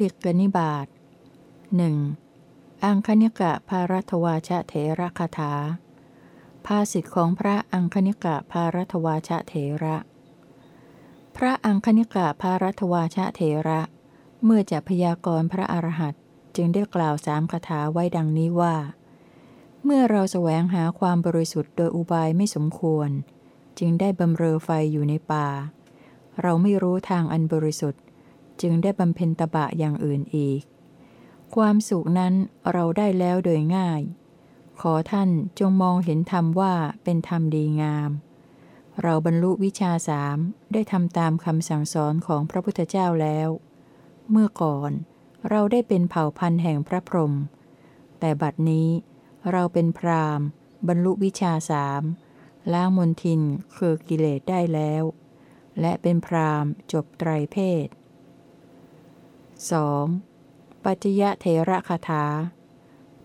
ติกนิบาตหนึ่งอังคณิกะภารัตวาชะเถระคาถา ภาสิทธิของพระอังคณิกะภารัตวาชะเถระ พระอังคณิกะภารัตวาชะเถระ เมื่อจะพยากรณ์พระอรหันต์จึงได้กล่าวสามคาถาไว้ดังนี้ว่า เมื่อเราแสวงหาความบริสุทธิ์โดยอุบายไม่สมควร จึงได้บำเรอไฟอยู่ในป่า เราไม่รู้ทางอันบริสุทธิ์ จึงได้บำเพ็ญตบะอย่างอื่นอีก ความสุขนั้นเราได้แล้วโดยง่าย ขอท่านจงมองเห็นธรรมว่าเป็นธรรมดีงาม เราบรรลุวิชาสามได้ทำตามคำสั่งสอนของพระพุทธเจ้าแล้ว เมื่อก่อนเราได้เป็นเผ่าพันธุ์แห่งพระพรหมแต่บัดนี้เราเป็นพรามบรรลุวิชาสามล้างมนทินคือกิเลสได้แล้ว และเป็นพรามจบไตรเพศ 2. ปัจจยะเถระคาถา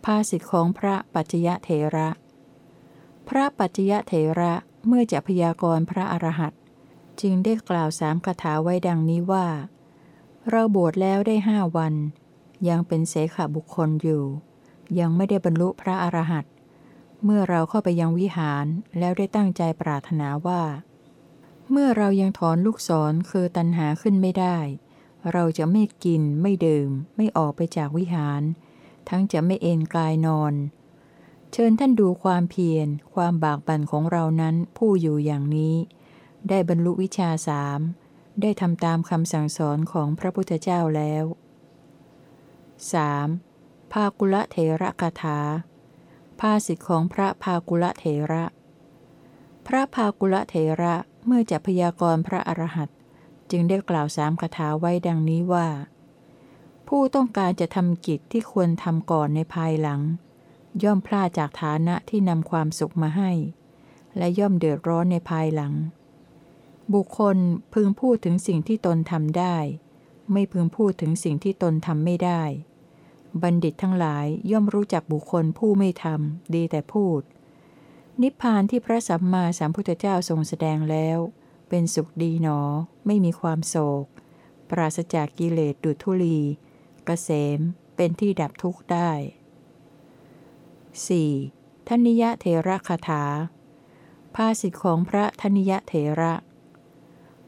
ภาสิทธิของพระปัจจยะเถระ พระปัจจยะเถระเมื่อจะพยากรณ์พระอรหันต์จึงได้กล่าวสามคาถาไว้ดังนี้ว่า เราบวชแล้วได้ห้าวัน ยังเป็นเสขบุคคลอยู่ ยังไม่ได้บรรลุพระอรหันต์เมื่อเราเข้าไปยังวิหารแล้วได้ตั้งใจปรารถนาว่า เมื่อเรายังถอนลูกศรคือตันหาขึ้นไม่ได้ เราจะไม่กินไม่ดื่ม ไม่ออกไปจากวิหาร ทั้งจะไม่เอนกายนอน เชิญท่านดูความเพียร ความบากบั่นของเรานั้นผู้อยู่อย่างนี้ ได้บรรลุวิชาสามได้ทำตามคำสั่งสอนของพระพุทธเจ้าแล้ว 3. ภากุละเถระคาถา ภาสิทธิของพระภากุละเถระ พระภากุละเถระเมื่อจะพยากรณ์พระอรหันต จึงได้กล่าวสามคาถาไว้ดังนี้ว่า ผู้ต้องการจะทำกิจที่ควรทำก่อนในภายหลัง ย่อมพลาดจากฐานะที่นำความสุขมาให้ และย่อมเดือดร้อนในภายหลัง บุคคลพึงพูดถึงสิ่งที่ตนทำได้ ไม่พึงพูดถึงสิ่งที่ตนทำไม่ได้ บัณฑิตทั้งหลายย่อมรู้จักบุคคลผู้ไม่ทำดีแต่พูด นิพพานที่พระสัมมาสัมพุทธเจ้าทรงแสดงแล้ว เป็นสุขดีหนอ ไม่มีความโศก ปราศจากกิเลสดุทุลีกเกษม เป็นที่ดับทุกข์ได้ 4. ทนิยะเทระคาถา ภาสิทธิของพระทนิยะเทระ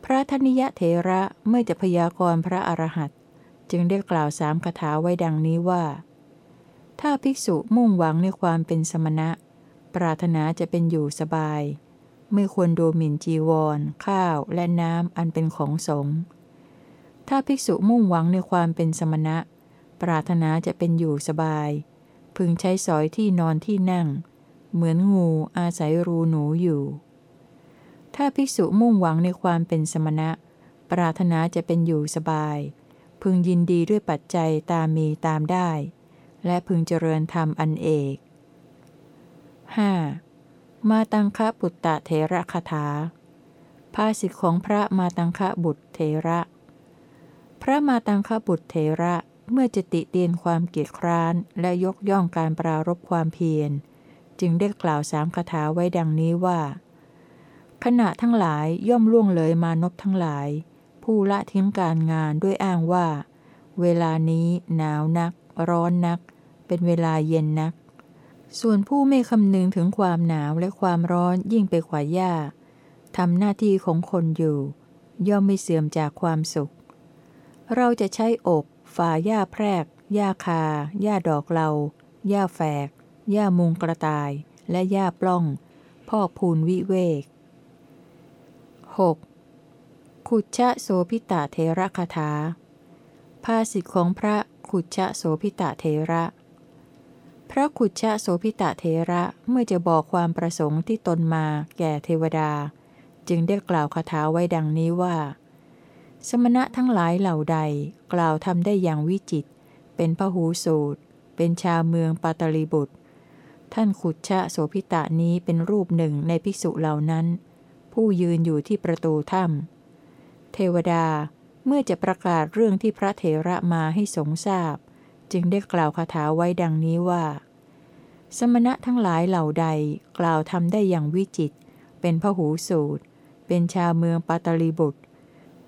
พระธนิยเถระเมื่อจะพยากรณ์พระอรหันต์จึงได้กล่าวสามคาถาไว้ดังนี้ว่า ถ้าภิกษุมุ่งหวังในความเป็นสมณะ ปรารถนาจะเป็นอยู่สบาย ไม่ควรดูหมิ่นจีวร ข้าวและน้ำอันเป็นของสงฆ์ถ้าภิกษุมุ่งหวังในความเป็นสมณะ ปรารถนาจะเป็นอยู่สบาย พึงใช้สอยที่นอนที่นั่ง เหมือนงูอาศัยรูหนูอยู่ ถ้าภิกษุมุ่งหวังในความเป็นสมณะ ปรารถนาจะเป็นอยู่สบาย พึงยินดีด้วยปัจจัยตามมีตามได้ และพึงเจริญธรรมอันเอก 5. มาตังคะบุตตะเถระคาถา ภาษิตของพระมาตังคะบุตรเถระ พระมาตังคะบุตรเถระเมื่อจะติเตียนความเกียจคร้านและยกย่องการปรารบความเพียร จึงได้กล่าวสามคาถาไว้ดังนี้ว่า ขณะทั้งหลายย่อมล่วงเลยมานพทั้งหลาย ผู้ละทิ้งการงานด้วยอ้างว่า เวลานี้หนาวนัก ร้อนนัก เป็นเวลาเย็นนัก ส่วนผู้ไม่คำนึงถึงความหนาวและความร้อนยิ่งไปกว่าหญ้าทำหน้าที่ของคนอยู่ ย่อมไม่เสื่อมจากความสุข เราจะใช้อกฝ่าหญ้าแพรกหญ้าคาหญ้าดอกเลาหญ้าแฝกหญ้ามุงกระต่าย และหญ้าปล้อง พอกพูนวิเวก 6. ขุชะโสพิตะเทระคาถาภาษิตของพระขุชะโสพิตะเทระ พระขุชะโสพิตะเทระเมื่อจะบอกความประสงค์ที่ตนมาแก่เทวดา จึงได้กล่าวคาถาไว้ดังนี้ว่า สมณะทั้งหลายเหล่าใดกล่าวทำได้อย่างวิจิต เป็นพหูสูตร เป็นชาวเมืองปาตลีบุตร ท่านขุชะโสพิตะนี้เป็นรูปหนึ่งในภิกษุเหล่านั้น ผู้ยืนอยู่ที่ประตูถ้ำเทวดาเมื่อจะประกาศเรื่องที่พระเถระมาให้สงทราบ จึงได้กล่าวคาถาไว้ดังนี้ว่า สมณะทั้งหลายเหล่าใดกล่าวทำได้อย่างวิจิต เป็นพหูสูตร เป็นชาวเมืองปาตลีบุตร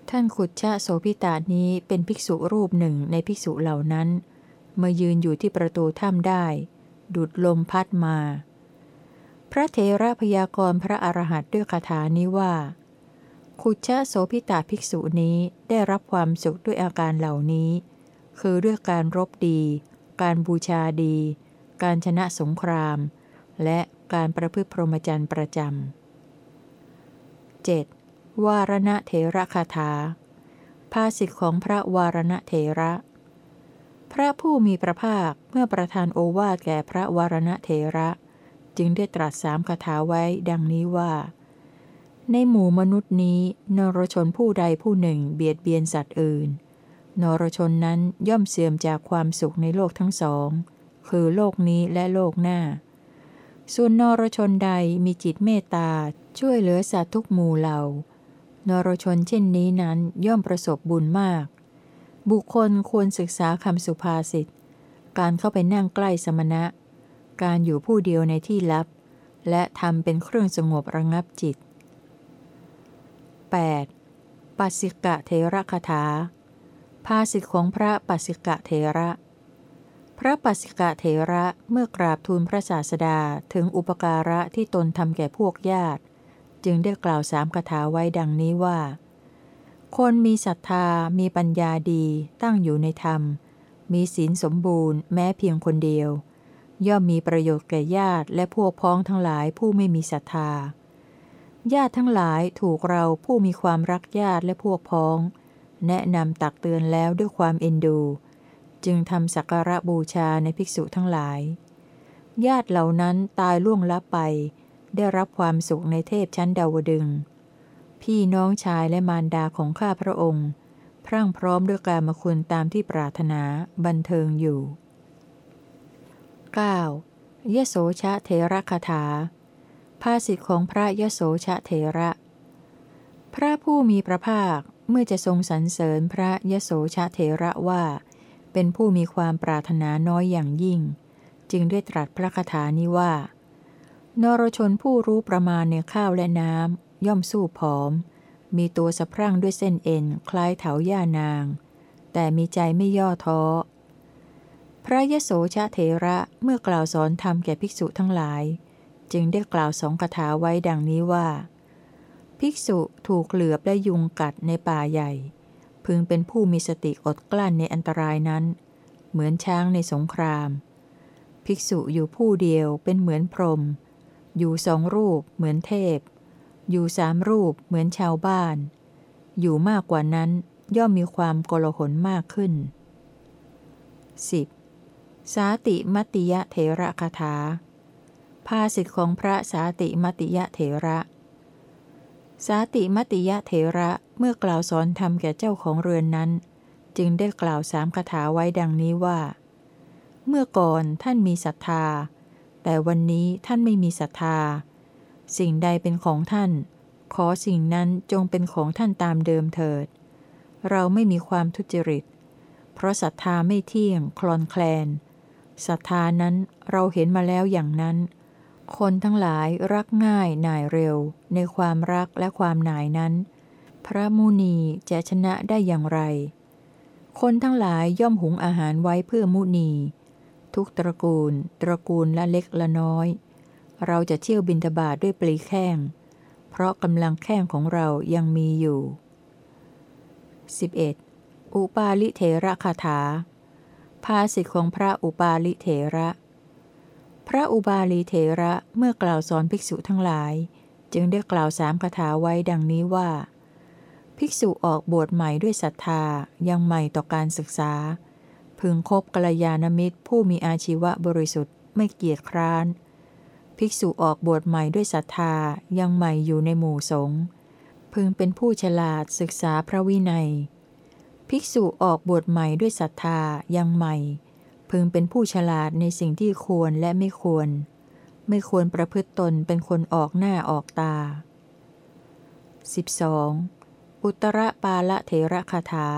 ท่านขุดชะโสพิตานี้เป็นภิกษุรูปหนึ่งในภิกษุเหล่านั้นมายืนอยู่ที่ประตูถ้ำได้ ดุดลมพัดมา พระเทระพยากรพระอรหันต์ด้วยคาถานี้ว่าขุชะโสพิตาภิกษุนี้ได้รับความสุขด้วยอาการเหล่านี้ คือด้วยการรบดี การบูชาดี การชนะสงคราม และการประพฤติพรหมจรรย์ประจำ 7. วารณะเถระคาถา ภาษิตของพระวารณะเถระ พระผู้มีพระภาคเมื่อประทานโอวาทแก่พระวารณะเทระ จึงได้ตรัสสามคาถาไว้ดังนี้ว่า ในหมู่มนุษย์นี้นรชนผู้ใดผู้หนึ่งเบียดเบียนสัตว์อื่น นรชนนั้นย่อมเสื่อมจากความสุขในโลกทั้งสอง คือโลกนี้และโลกหน้า ส่วนนรชนใดมีจิตเมตตาช่วยเหลือสัตว์ทุกหมู่เหล่านรชนเช่นนี้นั้นย่อมประสบบุญมาก บุคคลควรศึกษาคำสุภาษิต การเข้าไปนั่งใกล้สมณะ การอยู่ผู้เดียวในที่ลับ และทำเป็นเครื่องสงบระงับจิต 8. ปัสสิกะเทระคาถา ภาสิทธิของพระปัสสิกะเทระ พระปัสสิกะเทระเมื่อกราบทูลพระศาสดาถึงอุปการะที่ตนทำแก่พวกญาติ จึงได้กล่าวสามคาถาไว้ดังนี้ว่า คนมีศรัทธามีปัญญาดีตั้งอยู่ในธรรม มีศีลสมบูรณ์แม้เพียงคนเดียว ย่อมมีประโยชน์แก่ญาติและพวกพ้องทั้งหลายผู้ไม่มีศรัทธาญาติทั้งหลายถูกเราผู้มีความรักญาติและพวกพ้อง แนะนำตักเตือนแล้วด้วยความเอ็นดู จึงทำสักการะบูชาในภิกษุทั้งหลาย ญาติเหล่านั้นตายล่วงลับไป ได้รับความสุขในเทพชั้นดาวดึง พี่น้องชายและมารดาของข้าพระองค์ พรั่งพร้อมด้วยการมคุณตามที่ปรารถนาบันเทิงอยู่ 9. ยโสชะเทระคาถา ภาษิตของพระยโสชะเทระ พระผู้มีพระภาค เมื่อจะทรงสรรเสริญพระยโสชะเทระว่า เป็นผู้มีความปรารถนาน้อยอย่างยิ่ง จึงได้ตรัสพระคาถานี้ว่า นรชนผู้รู้ประมาณในข้าวและน้ำย่อมสู้ผอม มีตัวสะพรั่งด้วยเส้นเอ็นคล้ายเถาย่านาง แต่มีใจไม่ย่อท้อ พระยโสชาเถระเมื่อกล่าวสอนธรรมแก่ภิกษุทั้งหลาย จึงได้กล่าวสองคาถาไว้ดังนี้ว่า ภิกษุถูกเหลือบและยุงกัดในป่าใหญ่ พึงเป็นผู้มีสติอดกลั้นในอันตรายนั้น เหมือนช้างในสงคราม ภิกษุอยู่ผู้เดียวเป็นเหมือนพรหมอยู่สองรูปเหมือนเทพ อยู่สามรูปเหมือนชาวบ้าน อยู่มากกว่านั้นย่อมมีความโกลหลมากขึ้น 10. สาติมติยะเถระคาถาภาสิทธิของพระสาติมติยะเถระ สาติมติยะเถระเมื่อกล่าวสอนธรรมแก่เจ้าของเรือนนั้น จึงได้กล่าวสามคาถาไว้ดังนี้ว่า เมื่อก่อนท่านมีศรัทธา แต่วันนี้ท่านไม่มีศรัทธา สิ่งใดเป็นของท่าน ขอสิ่งนั้นจงเป็นของท่านตามเดิมเถิด เราไม่มีความทุจริต เพราะศรัทธาไม่เที่ยงคลอนแคลนศรัทธานั้นเราเห็นมาแล้วอย่างนั้น คนทั้งหลายรักง่ายหน่ายเร็ว ในความรักและความหน่ายนั้น พระมุนีจะชนะได้อย่างไร คนทั้งหลายย่อมหุงอาหารไว้เพื่อมุนี ทุกตระกูล ตระกูลละเล็กละน้อย เราจะเที่ยวบินทบาทด้วยปลีแข้ง เพราะกำลังแข้งของเรายังมีอยู่ 11. อุปาลิเถระคาถา ภาษิตของพระอุปาลิเถระ พระอุบาลีเถระเมื่อกล่าวสอนภิกษุทั้งหลาย จึงได้กล่าวสามคาถาไว้ดังนี้ว่า ภิกษุออกบวชใหม่ด้วยศรัทธายังใหม่ต่อการศึกษา พึงคบกัลยาณมิตรผู้มีอาชีวะบริสุทธิ์ไม่เกียจคร้าน ภิกษุออกบวชใหม่ด้วยศรัทธายังใหม่อยู่ในหมู่สงฆ์พึงเป็นผู้ฉลาดศึกษาพระวินัย ภิกษุออกบวชใหม่ด้วยศรัทธายังใหม่ พึงเป็นผู้ฉลาดในสิ่งที่ควรและไม่ควร ไม่ควรประพฤติตนเป็นคนออกหน้าออกตา 12. อุตรปาละเถระคาถา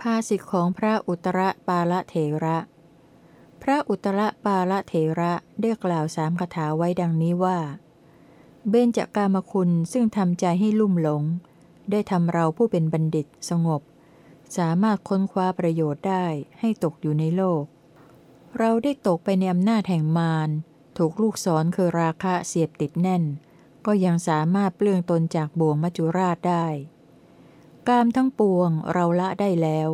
ภาสิทธิของพระอุตรปาละเถระ พระอุตรปาละเถระได้กล่าวสามคาถาไว้ดังนี้ว่า เบญจากามคุณซึ่งทำใจให้ลุ่มหลง ได้ทำเราผู้เป็นบัณฑิตสงบ สามารถค้นคว้าประโยชน์ได้ให้ตกอยู่ในโลก เราได้ตกไปในอำนาจแห่งมาร ถูกลูกศรคือราคะเสียบติดแน่น ก็ยังสามารถเปลื้องตนจากบ่วงมัจจุราชได้ กามทั้งปวงเราละได้แล้ว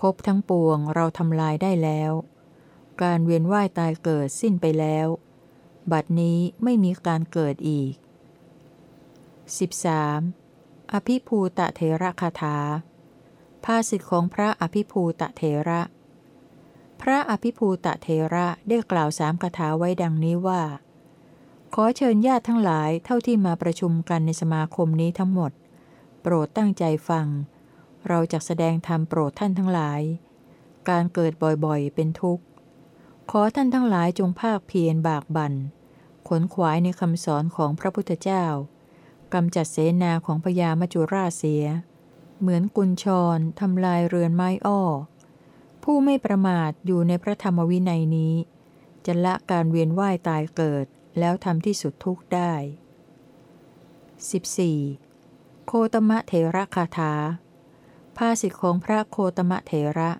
พบทั้งปวงเราทำลายได้แล้ว การเวียนว่ายตายเกิดสิ้นไปแล้ว บัดนี้ไม่มีการเกิดอีก 13. อภิภูตะเทระคาถา ภาษิตของพระอภิภูตะเทระ พระอภิภูตะเทระได้กล่าวสามคาถาไว้ดังนี้ว่า ขอเชิญญาติทั้งหลายเท่าที่มาประชุมกันในสมาคมนี้ทั้งหมด โปรดตั้งใจฟัง เราจะแสดงธรรมโปรดท่านทั้งหลาย การเกิดบ่อยๆเป็นทุกข์ ขอท่านทั้งหลายจงภาคเพียรบากบัน่นขนขวายในคำสอนของพระพุทธเจ้ากำจัดเสนาของพญามัจจุราชเสีย เหมือนกุญชรทำลายเรือนไม้อ้อ ผู้ไม่ประมาทอยู่ในพระธรรมวินัยนี้ จะละการเวียนว่ายตายเกิดแล้วทำที่สุดทุกได้ 14. โคตมะเถระคาถา ภาษิตของพระโคตมะเถระ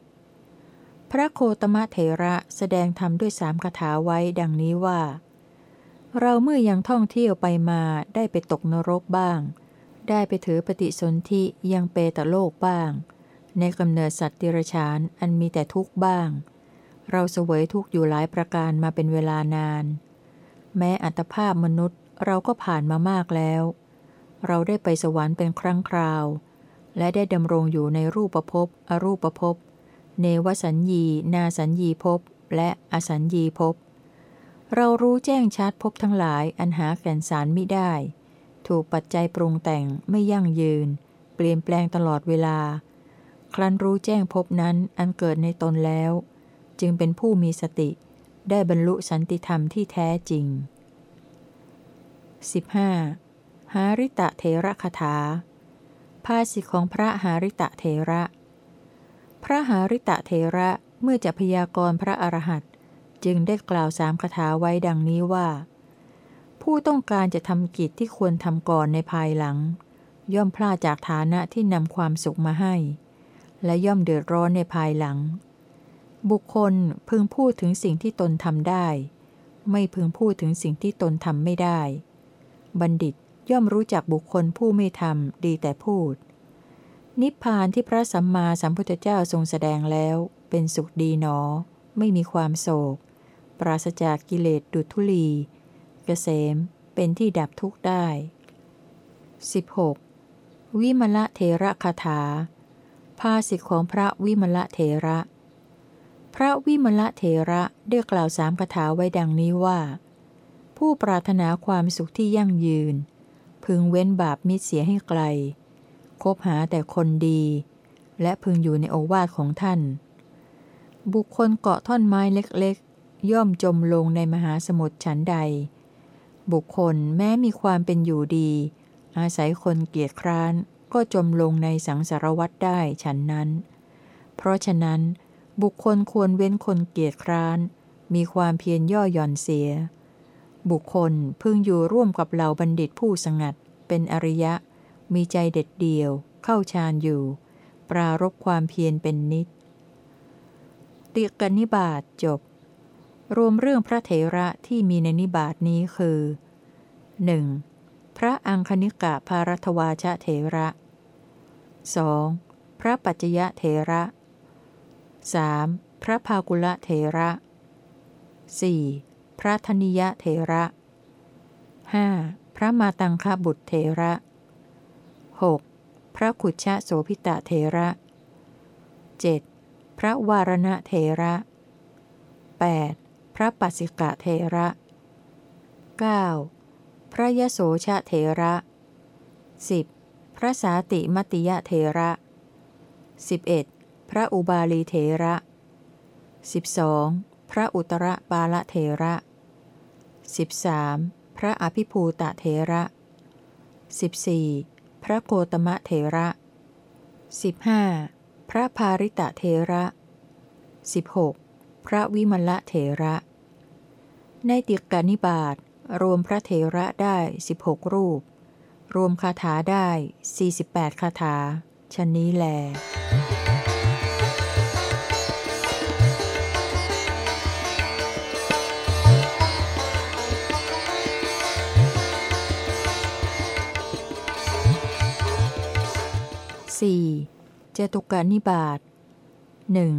พระโคตมะเถระแสดงธรรมด้วยสามคาถาไว้ดังนี้ว่า เราเมื่อยังท่องเที่ยวไปมาได้ไปตกนรกบ้าง ได้ไปถือปฏิสนธิยังเปตโลกบ้าง ในกำเนิดสัตว์ติรชานอันมีแต่ทุกข์บ้าง เราเสวยทุกข์อยู่หลายประการมาเป็นเวลานาน แม้อัตภาพมนุษย์เราก็ผ่านมามากแล้ว เราได้ไปสวรรค์เป็นครั้งคราว และได้ดำรงอยู่ในรูปภพ อรูปภพ เนวสัญญี นาสัญญีภพ และอสัญญีภพ เรารู้แจ้งชัดพบทั้งหลายอันหาแก่นสารม่ได้ ถูกปัจจัยปรุงแต่งไม่ยั่งยืน เปลี่ยนแปลงตลอดเวลา ครั้นรู้แจ้งพบนั้นอันเกิดในตนแล้ว จึงเป็นผู้มีสติ ได้บรรลุสันติธรรมที่แท้จริง 15. หาริตะเทระคาถา ภาษิตของพระหาริตะเทระ พระหาริตะเทระเมื่อจะพยากรณ์พระอรหันต์จึงได้กล่าวสามคาถาไว้ดังนี้ว่า ผู้ต้องการจะทำกิจที่ควรทำก่อนในภายหลัง ย่อมพลาดจากฐานะที่นำความสุขมาให้ และย่อมเดือดร้อนในภายหลัง บุคคลพึงพูดถึงสิ่งที่ตนทำได้ ไม่พึงพูดถึงสิ่งที่ตนทำไม่ได้ บัณฑิตย่อมรู้จักบุคคลผู้ไม่ทำดีแต่พูด นิพพานที่พระสัมมาสัมพุทธเจ้าทรงแสดงแล้ว เป็นสุขดีหนอ ไม่มีความโศก ปราศจากกิเลสดุทุลี เกษม เป็นที่ดับทุกข์ได้ 16. วิมละเทระคาถา ภาษิตของพระวิมละเทระ พระวิมละเทระได้กล่าวสามคาถาไว้ดังนี้ว่า ผู้ปรารถนาความสุขที่ยั่งยืน พึงเว้นบาปมิตรเสียให้ไกล คบหาแต่คนดี และพึงอยู่ในโอวาทของท่าน บุคคลเกาะท่อนไม้เล็กๆ ย่อมจมลงในมหาสมุทรฉันใด บุคคลแม้มีความเป็นอยู่ดี อาศัยคนเกียจคร้านก็จมลงในสังสารวัฏได้ฉันนั้น เพราะฉะนั้น บุคคลควรเว้นคนเกียจคร้าน มีความเพียรย่อหย่อนเสีย บุคคลพึงอยู่ร่วมกับเหล่าบัณฑิตผู้สงัด เป็นอริยะ มีใจเด็ดเดี่ยว เข้าฌานอยู่ ปรารบความเพียรเป็นนิดติกนิบาตจบ รวมเรื่องพระเถระที่มีในนิบาทนี้คือ 1. พระอังคณิกะภารัตวาชะเถระ 2. พระปัจจยะเถระ 3. พระภากุละเถระ 4. พระธนิยะเถระ 5. พระมาตังคบุตรเถระ 6. พระขุชะโสพิตะเถระ 7. พระวารณะเถระ 8. พระปัสสิกะเทระ 9. พระยโสชะเทระ 10. พระสาติมติยะเทระ 11. พระอุบาลีเทระ 12. พระอุตรปาละเทระ 13. พระอภิภูตะเทระ 14. พระโกตมะเทระ 15. พระภาริตะเทระ 16. พระวิมลเถระ ในติกานิบาตรวมพระเถระได้ 16 รูป รวมคาถาได้ 48 คาถาชนนี้แล 4. เจตุกานิบาตหนึ่ง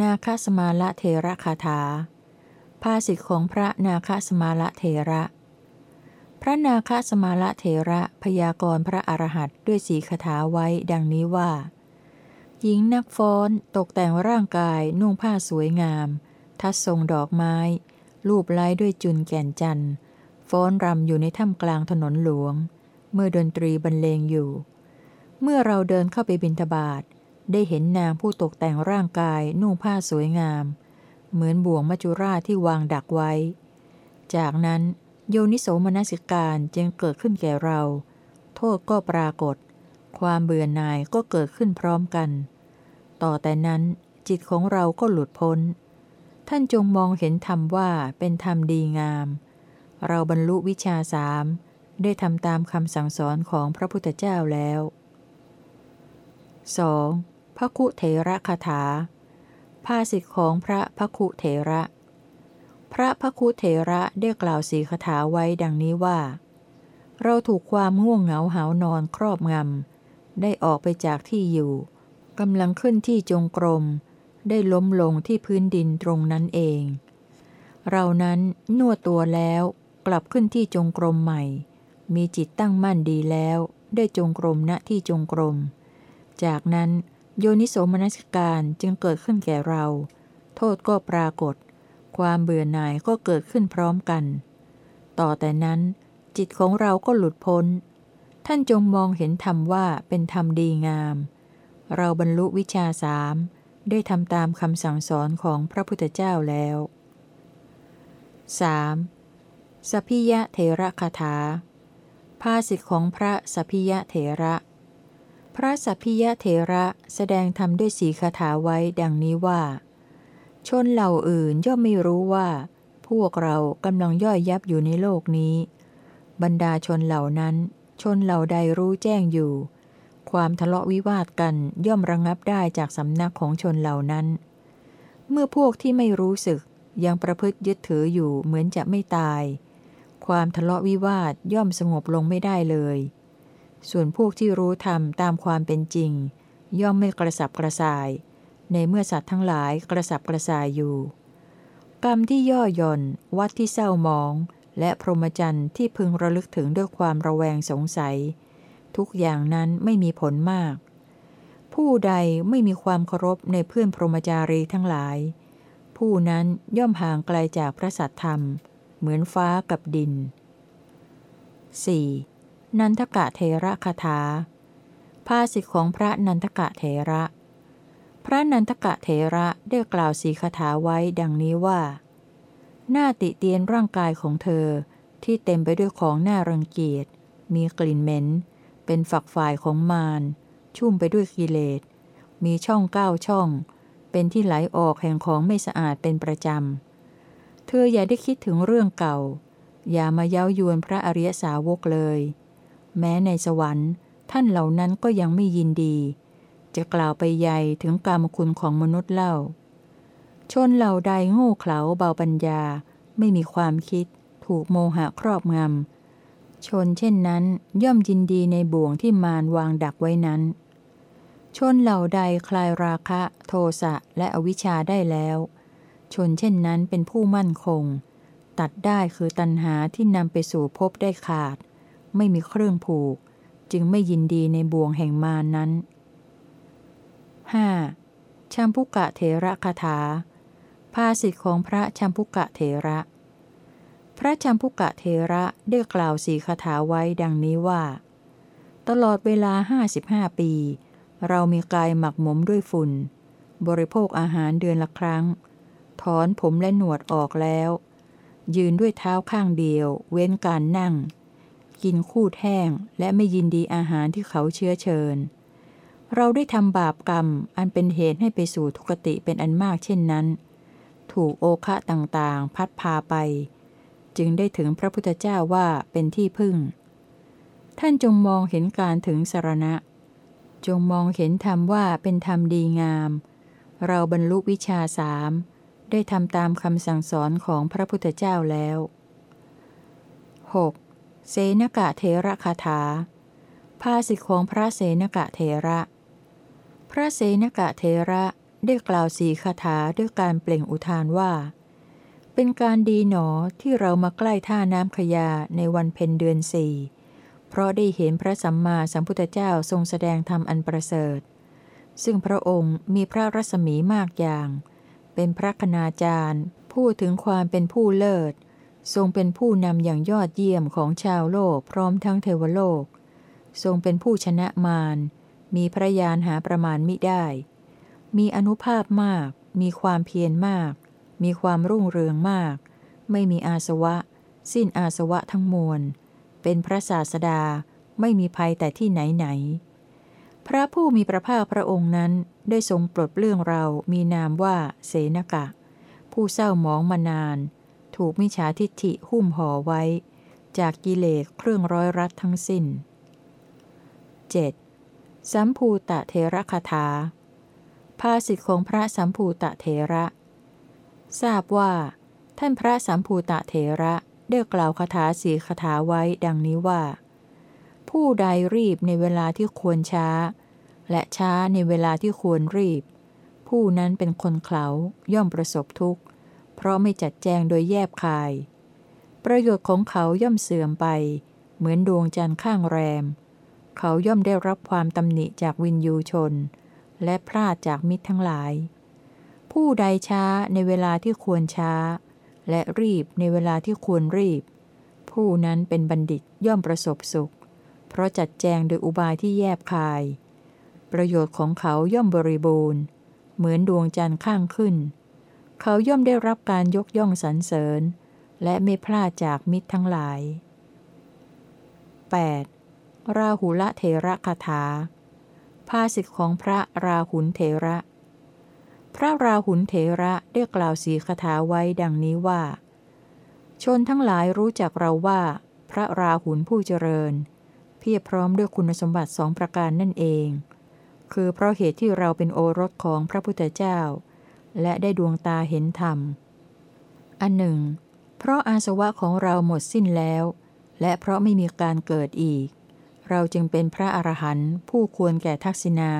นาคสมาละเทระคาถา ภาษิตของพระนาคสมาลเทระ พระนาคสมาลเทระพยากรณ์พระอรหันต์ด้วยสีคาถาไว้ดังนี้ว่า หญิงนักฟ้อนตกแต่งร่างกายนุ่งผ้าสวยงาม ทัดทรงดอกไม้รูปไล้ด้วยจุนแก่นจันทร์ฟ้อนรำอยู่ในถ้ำกลางถนนหลวง เมื่อดนตรีบรรเลงอยู่ เมื่อเราเดินเข้าไปบิณฑบาตได้เห็นนางผู้ตกแต่งร่างกายนุ่งผ้าสวยงาม เหมือนบ่วงมัจจุราชที่วางดักไว้ จากนั้นโยนิโสมนสิการจึงเกิดขึ้นแก่เรา โทษก็ปรากฏ ความเบื่อหน่ายก็เกิดขึ้นพร้อมกัน ต่อแต่นั้นจิตของเราก็หลุดพ้น ท่านจงมองเห็นธรรมว่าเป็นธรรมดีงาม เราบรรลุวิชาสามได้ทำตามคำสั่งสอนของพระพุทธเจ้าแล้ว 2. พระคุเถระคาถา ภาษิตของพระพคุเถระ พระพคุเถระได้กล่าวสีคาถาไว้ดังนี้ว่า เราถูกความง่วงเหงาหานอนครอบงำ ได้ออกไปจากที่อยู่กำลังขึ้นที่จงกรม ได้ล้มลงที่พื้นดินตรงนั้นเอง เรานั้นนวดตัวแล้วกลับขึ้นที่จงกรมใหม่ มีจิตตั้งมั่นดีแล้ว ได้จงกรมณที่จงกรม จากนั้น โยนิโสมนสิการจึงเกิดขึ้นแก่เรา โทษก็ปรากฏ ความเบื่อหน่ายก็เกิดขึ้นพร้อมกัน ต่อแต่นั้น จิตของเราก็หลุดพ้น ท่านจงมองเห็นธรรมว่าเป็นธรรมดีงาม เราบรรลุวิชาสามได้ทำตามคำสั่งสอนของพระพุทธเจ้าแล้ว 3. สพิยะเทระคาถาภาสิทธิของพระสพิยะเถระ พระสัพพิยะเถระแสดงธรรมด้วยสีคาถาไว้ดังนี้ว่า ชนเหล่าอื่นย่อมไม่รู้ว่า พวกเรากำลังย่อยยับอยู่ในโลกนี้ บรรดาชนเหล่านั้น ชนเหล่าใดรู้แจ้งอยู่ ความทะเลาะวิวาทกันย่อมระงงับได้จากสำนักของชนเหล่านั้น เมื่อพวกที่ไม่รู้สึกยังประพฤติยึดถืออยู่เหมือนจะไม่ตาย ความทะเลาะวิวาทย่อมสงบลงไม่ได้เลย ส่วนพวกที่รู้ธรรมตามความเป็นจริง ย่อมไม่กระสับกระส่าย ในเมื่อสัตว์ทั้งหลายกระสับกระส่ายอยู่ กรรมที่ย่อหย่อน วัดที่เศร้ามอง และพรหมจรรย์ที่พึงระลึกถึงด้วยความระแวงสงสัย ทุกอย่างนั้นไม่มีผลมาก ผู้ใดไม่มีความเคารพในเพื่อนพรหมจารีทั้งหลาย ผู้นั้นย่อมห่างไกลจากพระสัตธรรม เหมือนฟ้ากับดิน 4. นันทกะเทระคาถาภาษิตของพระนันทกะเทระ พระนันทกะเทระได้กล่าวสีคาถาไว้ดังนี้ว่า หน้าติเตียนร่างกายของเธอที่เต็มไปด้วยของน่ารังเกียจ มีกลิ่นเหม็น เป็นฝักฝ่ายของมาร ชุ่มไปด้วยกิเลส มีช่องเก้าช่อง เป็นที่ไหลออกแห่งของไม่สะอาดเป็นประจำ เธออย่าได้คิดถึงเรื่องเก่า อย่ามาเย้ายวนพระอริยสาวกเลย แม้ในสวรรค์ ท่านเหล่านั้นก็ยังไม่ยินดี จะกล่าวไปใหญ่ถึงกรรมคุณของมนุษย์เล่า ชนเหล่าใดโง่เขลาเบาปัญญา ไม่มีความคิด ถูกโมหะครอบงำ ชนเช่นนั้นย่อมยินดีในบ่วงที่มารวางดักไว้นั้น ชนเหล่าใดคลายราคะ โทสะและอวิชชาได้แล้ว ชนเช่นนั้นเป็นผู้มั่นคง ตัดได้คือตัณหาที่นำไปสู่ภพได้ขาด ไม่มีเครื่องผูก จึงไม่ยินดีในบ่วงแห่งมานั้น 5. ชัมพุกะเถระคาถา ภาษิตของพระชัมพุกะเถระ พระชัมพุกะเถระได้กล่าวสีคาถาไว้ดังนี้ว่า ตลอดเวลาห้าสิบห้าปี เรามีกายหมักหมมด้วยฝุ่น บริโภคอาหารเดือนละครั้ง ถอนผมและหนวดออกแล้ว ยืนด้วยเท้าข้างเดียว เว้นการนั่ง กินคูดแห้ง และไม่ยินดีอาหารที่เขาเชื้อเชิญ เราได้ทำบาปกรรมอันเป็นเหตุให้ไปสู่ทุกติเป็นอันมากเช่นนั้น ถูกโอคะต่างๆ พัดพาไป จึงได้ถึงพระพุทธเจ้าว่าเป็นที่พึ่ง ท่านจงมองเห็นการถึงสารณะ จงมองเห็นธรรมว่าเป็นธรรมดีงาม เราบรรลุวิชาสามได้ทำตามคำสั่งสอนของพระพุทธเจ้าแล้ว 6. เสนกะเทระคาถา ภาสิทธิของพระเสนกะเทระ พระเสนกะเทระได้กล่าวสีคาถาด้วยการเปล่งอุทานว่า เป็นการดีหนอที่เรามาใกล้ท่าน้ำขยาในวันเพ็ญเดือนสี่เพราะได้เห็นพระสัมมาสัมพุทธเจ้าทรงแสดงธรรมอันประเสริฐ ซึ่งพระองค์มีพระรัศมีมากอย่าง เป็นพระคณาจารย์ พูดถึงความเป็นผู้เลิศ ทรงเป็นผู้นำอย่างยอดเยี่ยมของชาวโลกพร้อมทั้งเทวโลก ทรงเป็นผู้ชนะมาร มีพระยานหาประมาณมิได้ มีอนุภาพมาก มีความเพียรมาก มีความรุ่งเรืองมาก ไม่มีอาสวะ สิ้นอาสวะทั้งมวล เป็นพระศาสดา ไม่มีภัยแต่ที่ไหนไหน พระผู้มีพระภาคพระองค์นั้นได้ทรงปลดเรื่องเรามีนามว่าเสนกะ ผู้เศร้าหมองมานาน ถูกมิจฉาทิฏฐิหุ้มห่อไว้ จากกิเลสเครื่องร้อยรัดทั้งสิ้น 7. สัมภูตะเทระคาถา ภาสิทธิของพระสัมภูตะเทระ ทราบว่า ท่านพระสัมภูตะเทระได้กล่าวคาถาสีคาถาไว้ดังนี้ว่า ผู้ใดรีบในเวลาที่ควรช้า และช้าในเวลาที่ควรรีบ ผู้นั้นเป็นคนเขาย่อมประสบทุกข์ เพราะไม่จัดแจงโดยแยบคาย ประโยชน์ของเขาย่อมเสื่อมไป เหมือนดวงจันทร์ข้างแรม เขาย่อมได้รับความตำหนิจากวินยูชน และพลาดจากมิตรทั้งหลาย ผู้ใดช้าในเวลาที่ควรช้า และรีบในเวลาที่ควรรีบ ผู้นั้นเป็นบัณฑิตย่อมประสบสุข เพราะจัดแจงโดยอุบายที่แยบคาย ประโยชน์ของเขาย่อมบริบูรณ์ เหมือนดวงจันทร์ข้างขึ้น เขาย่อมได้รับการยกย่องสรรเสริญ และไม่พลาดจากมิตรทั้งหลาย 8. ราหุละเทระคาถา ภาสิทธิของพระราหุลเทระ พระราหุลเถระได้กล่าวสีคาถาไว้ดังนี้ว่า ชนทั้งหลายรู้จักเราว่า พระราหุลผู้เจริญ เพียบพร้อมด้วยคุณสมบัติสองประการนั่นเอง คือเพราะเหตุที่เราเป็นโอรสของพระพุทธเจ้า และได้ดวงตาเห็นธรรม อันหนึ่ง เพราะอาสวะของเราหมดสิ้นแล้ว และเพราะไม่มีการเกิดอีก เราจึงเป็นพระอรหันต์ผู้ควรแก่ทักษิณา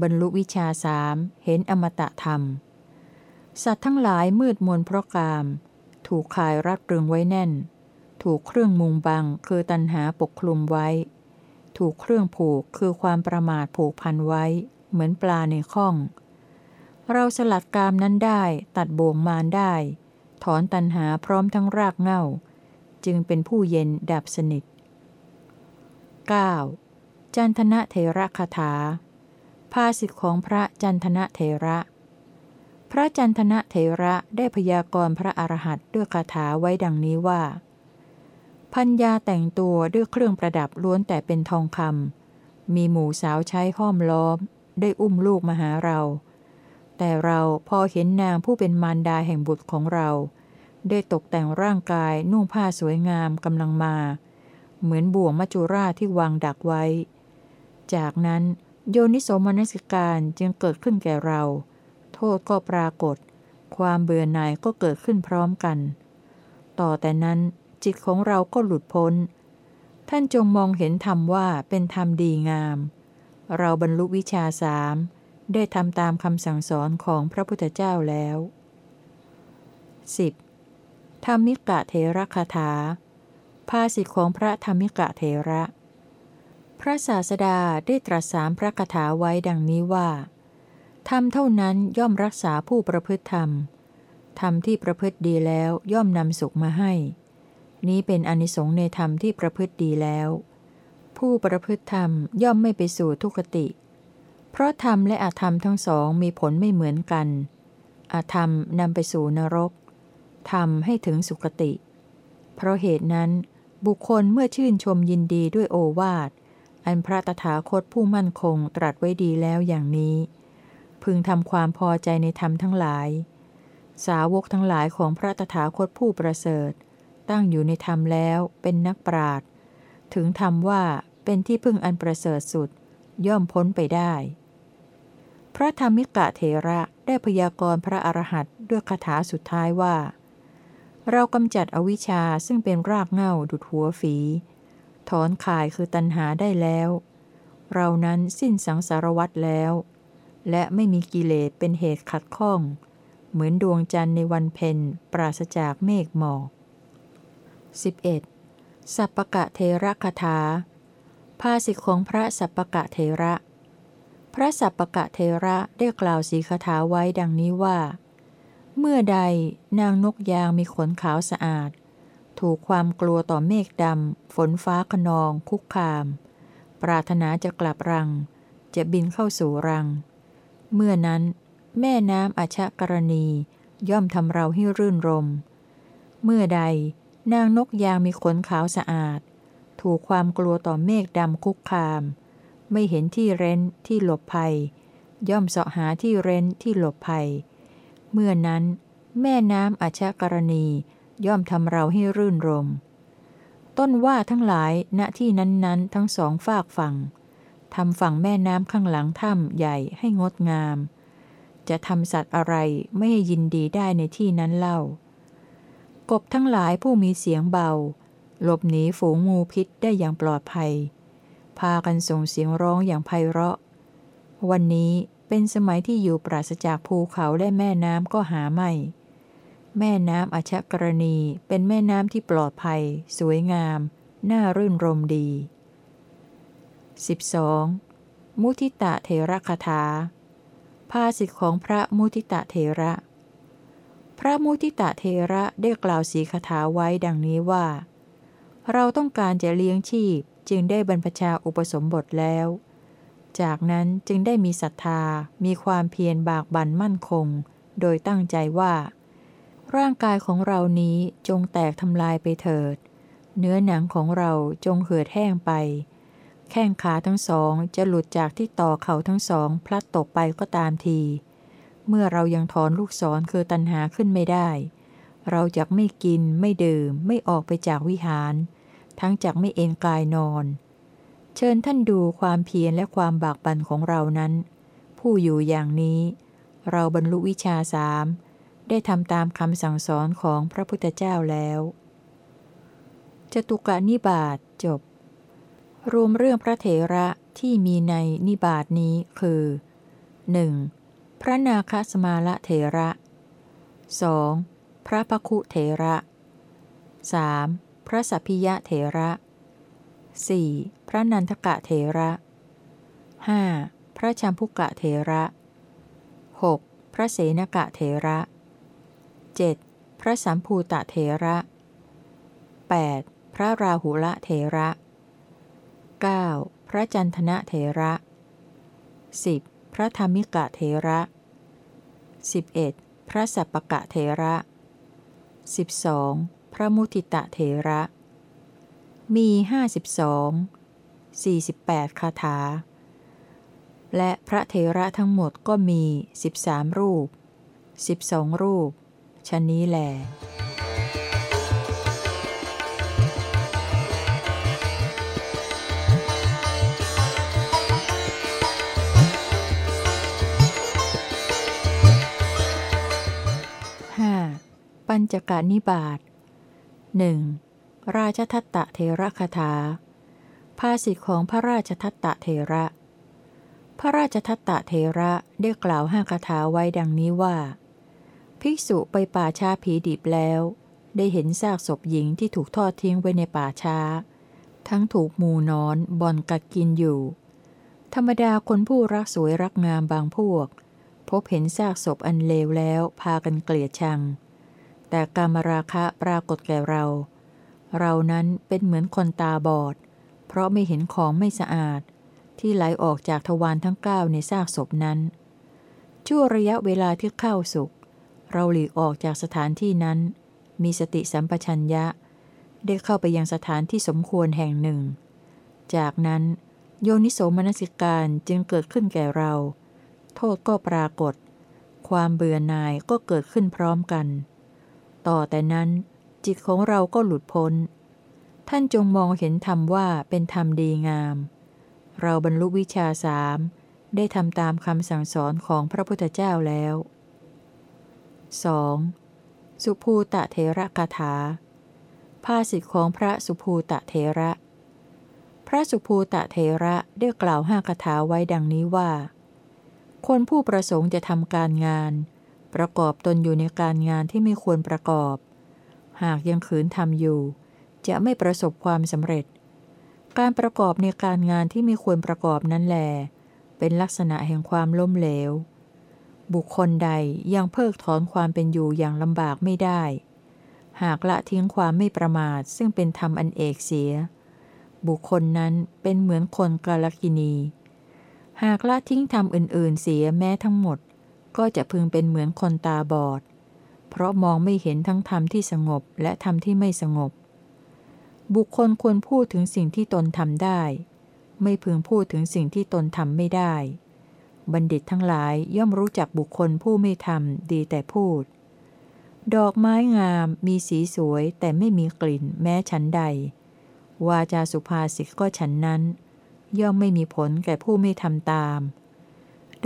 บรรลุวิชาสามเห็นอมตะธรรม สัตว์ทั้งหลายมืดมนเพราะกาม ถูกขายรัดรึงไว้แน่น ถูกเครื่องมุงบังคือตันหาปกคลุมไว้ ถูกเครื่องผูกคือความประมาทผูกพันไว้ เหมือนปลาในข้อง เราสลัดกามนั้นได้ ตัดบ่วงมารได้ ถอนตันหาพร้อมทั้งรากเง่า จึงเป็นผู้เย็นดับสนิท 9. จันทนะเทระคาถา ภาสิทธิของพระจันทนะเถระ พระจันทนะเถระได้พยากรณ์พระอรหันต์ด้วยคาถาไว้ดังนี้ว่า พัญญาแต่งตัวด้วยเครื่องประดับล้วนแต่เป็นทองคำมีหมู่สาวใช้ห้อมล้อม ได้อุ้มลูกมาหาเรา แต่เราพอเห็นนางผู้เป็นมารดาแห่งบุตรของเรา ได้ตกแต่งร่างกายนุ่งผ้าสวยงามกำลังมา เหมือนบ่วงมัจจุราชที่วางดักไว้ จากนั้นโยนิโสมนสิการจึงเกิดขึ้นแก่เรา โทษก็ปรากฏ ความเบื่อหน่ายก็เกิดขึ้นพร้อมกัน ต่อแต่นั้นจิตของเราก็หลุดพ้น ท่านจงมองเห็นธรรมว่าเป็นธรรมดีงาม เราบรรลุวิชาสาม ได้ทำตามคำสั่งสอนของพระพุทธเจ้าแล้ว 10. ธรรมิกะเทระคาถา ภาสิทของพระธรรมิกะเทระ พระศาสดาได้ตรัสสามพระคาถาไว้ดังนี้ว่าธรรมเท่านั้นย่อมรักษาผู้ประพฤติธรรม ธรรมที่ประพฤติดีแล้วย่อมนำสุขมาให้ นี้เป็นอนิสงส์ในธรรมที่ประพฤติดีแล้ว ผู้ประพฤติธรรมย่อมไม่ไปสู่ทุกติ เพราะธรรมและอธรรมทั้งสองมีผลไม่เหมือนกัน อธรรมนำไปสู่นรก ธรรมให้ถึงสุคติ เพราะเหตุนั้น บุคคลเมื่อชื่นชมยินดีด้วยโอวาท อันพระตถาคตผู้มั่นคงตรัสไว้ดีแล้วอย่างนี้ พึงทำความพอใจในธรรมทั้งหลาย สาวกทั้งหลายของพระตถาคตผู้ประเสริฐ ตั้งอยู่ในธรรมแล้วเป็นนักปราดถึงธรรมว่าเป็นที่พึ่งอันประเสริฐสุด ย่อมพ้นไปได้ พระธรรมิกะเถระได้พยากรณ์พระอรหันต์ด้วยคาถาสุดท้ายว่า เรากำจัดอวิชชาซึ่งเป็นรากเหง้าดุดหัวฝี ถอนข่ายคือตัณหาได้แล้ว เรานั้นสิ้นสังสารวัตแล้ว และไม่มีกิเลสเป็นเหตุขัดข้อง เหมือนดวงจันทร์ในวันเพ็ญปราศจากเมฆหมอก 11. สัปปะกะเทระคาถาภาสิทของพระสัปปะกะเทระ พระสัปปะกะเทระได้กล่าวสีคาถาไว้ดังนี้ว่า เมื่อใดนางนกยางมีขนขาวสะอาด ถูกความกลัวต่อเมฆดำ ฝนฟ้าขนองคุกคาม ปรารถนาจะกลับรัง จะบินเข้าสู่รัง เมื่อนั้น แม่น้ำอาชกรณีย่อมทำเราให้รื่นรม เมื่อใดนางนกยางมีขนขาวสะอาด ถูกความกลัวต่อเมฆดำคุกคาม ไม่เห็นที่เร้นที่หลบภัย ย่อมเสาะหาที่เร้นที่หลบภัย เมื่อนั้น แม่น้ำอาชกรณีย่อมทำเราให้รื่นรม ต้นว่าทั้งหลายณที่นั้นๆ ทั้งสองฝากฝั่งทำฝั่งแม่น้ำข้างหลังถ้ำใหญ่ให้งดงาม จะทำสัตว์อะไรไม่ให้ยินดีได้ในที่นั้นเล่า กบทั้งหลายผู้มีเสียงเบา หลบหนีฝูงงูพิษได้อย่างปลอดภัย พากันส่งเสียงร้องอย่างไพเราะ วันนี้เป็นสมัยที่อยู่ปราศจากภูเขาและแม่น้ำก็หาไม่ แม่น้ำอชกรณีเป็นแม่น้ำที่ปลอดภัย สวยงาม น่ารื่นรมดี 12. มุทิตะเถระคาถาภาสิทธิของพระมุทิตะเถระ พระมุทิตะเทระได้กล่าวสีคาถาไว้ดังนี้ว่า เราต้องการจะเลี้ยงชีพ จึงได้บรรพชาอุปสมบทแล้ว จากนั้นจึงได้มีศรัทธา มีความเพียรบากบั่นมั่นคง โดยตั้งใจว่า ร่างกายของเรานี้จงแตกทำลายไปเถิด เนื้อหนังของเราจงเหือดแห้งไป แข้งขาทั้งสองจะหลุดจากที่ต่อเขาทั้งสองพลัดตกไปก็ตามที เมื่อเรายังถอนลูกศรคือตัณหาขึ้นไม่ได้ เราจะไม่กินไม่ดื่มไม่ออกไปจากวิหาร ทั้งจากไม่เอนกายนอน เชิญท่านดูความเพียรและความบากบั่นของเรานั้น ผู้อยู่อย่างนี้ เราบรรลุวิชาสามได้ทำตามคำสั่งสอนของพระพุทธเจ้าแล้วจตุกะนิบาตจบ รวมเรื่องพระเถระที่มีในนิบาตนี้คือ 1. พระนาคสมาละเถระ 2. พระพคุเถระ 3. พระสัพพิยะเถระ 4. พระนันทกะเถระ 5. พระชัมพุกะเถระ 6. พระเสนกะเถระ 7. พระสัมภูตะเถระ 8. พระราหุละเถระ 9. พระจันทนะเถระ 10. พระธรรมิกะเถระ 11. พระสัปปกะเถระ 12. พระมุติตะเถระ มีห้าสิบสองสี่สิบแปดคาถา และพระเถระทั้งหมดก็มีสิบสามรูปสิบสองรูปชนนี้แหล 5. ปัญจกานิบาต หนึ่งราชทัตตะเทระคาถา ภาษิตของพระราชทัตตะเทระ พระราชทัตตะเทระได้กล่าวห้าคาถาไว้ดังนี้ว่า ภิกษุไปป่าช้าผีดิบแล้ว ได้เห็นซากศพหญิงที่ถูกทอดทิ้งไว้ในป่าช้า ทั้งถูกหมูนอนบอนกัดกินอยู่ ธรรมดาคนผู้รักสวยรักงามบางพวก พบเห็นซากศพอันเลวแล้วพากันเกลียดชัง แต่กามราคะปรากฏแก่เรา เรานั้นเป็นเหมือนคนตาบอด เพราะไม่เห็นของไม่สะอาด ที่ไหลออกจากทวารทั้งเก้าในซากศพนั้น ชั่วระยะเวลาที่เข้าสุข เราหลีกออกจากสถานที่นั้น มีสติสัมปชัญญะ ได้เข้าไปยังสถานที่สมควรแห่งหนึ่ง จากนั้น โยนิโสมนสิการจึงเกิดขึ้นแก่เรา โทษก็ปรากฏ ความเบื่อหน่ายก็เกิดขึ้นพร้อมกัน ต่อแต่นั้น จิตของเราก็หลุดพ้น ท่านจงมองเห็นธรรมว่าเป็นธรรมดีงาม เราบรรลุวิชาสามได้ทำตามคำสั่งสอนของพระพุทธเจ้าแล้ว 2. สุภูตะเทระคาถา ภาษิตของพระสุภูตะเทระ พระสุภูตะเทระได้กล่าวห้าคาถาไว้ดังนี้ว่า คนผู้ประสงค์จะทำการงาน ประกอบตนอยู่ในการงานที่ไม่ควรประกอบ หากยังขืนทำอยู่ จะไม่ประสบความสำเร็จ การประกอบในการงานที่ไม่ควรประกอบนั้นแหลเป็นลักษณะแห่งความล้มเหลว บุคคลใดยังเพิกถอนความเป็นอยู่อย่างลำบากไม่ได้ หากละทิ้งความไม่ประมาทซึ่งเป็นธรรมอันเอกเสีย บุคคลนั้นเป็นเหมือนคนกาลกินี หากละทิ้งธรรมอื่น ๆ เสียแม้ทั้งหมด ก็จะพึงเป็นเหมือนคนตาบอด เพราะมองไม่เห็นทั้งธรรมที่สงบและธรรมที่ไม่สงบ บุคคลควรพูดถึงสิ่งที่ตนทำได้ ไม่พึงพูดถึงสิ่งที่ตนทำไม่ได้ บัณฑิตทั้งหลายย่อมรู้จักบุคคลผู้ไม่ทำดีแต่พูด ดอกไม้งามมีสีสวยแต่ไม่มีกลิ่นแม้ฉันใด วาจาสุภาษิตก็ฉันนั้น ย่อมไม่มีผลแก่ผู้ไม่ทำตาม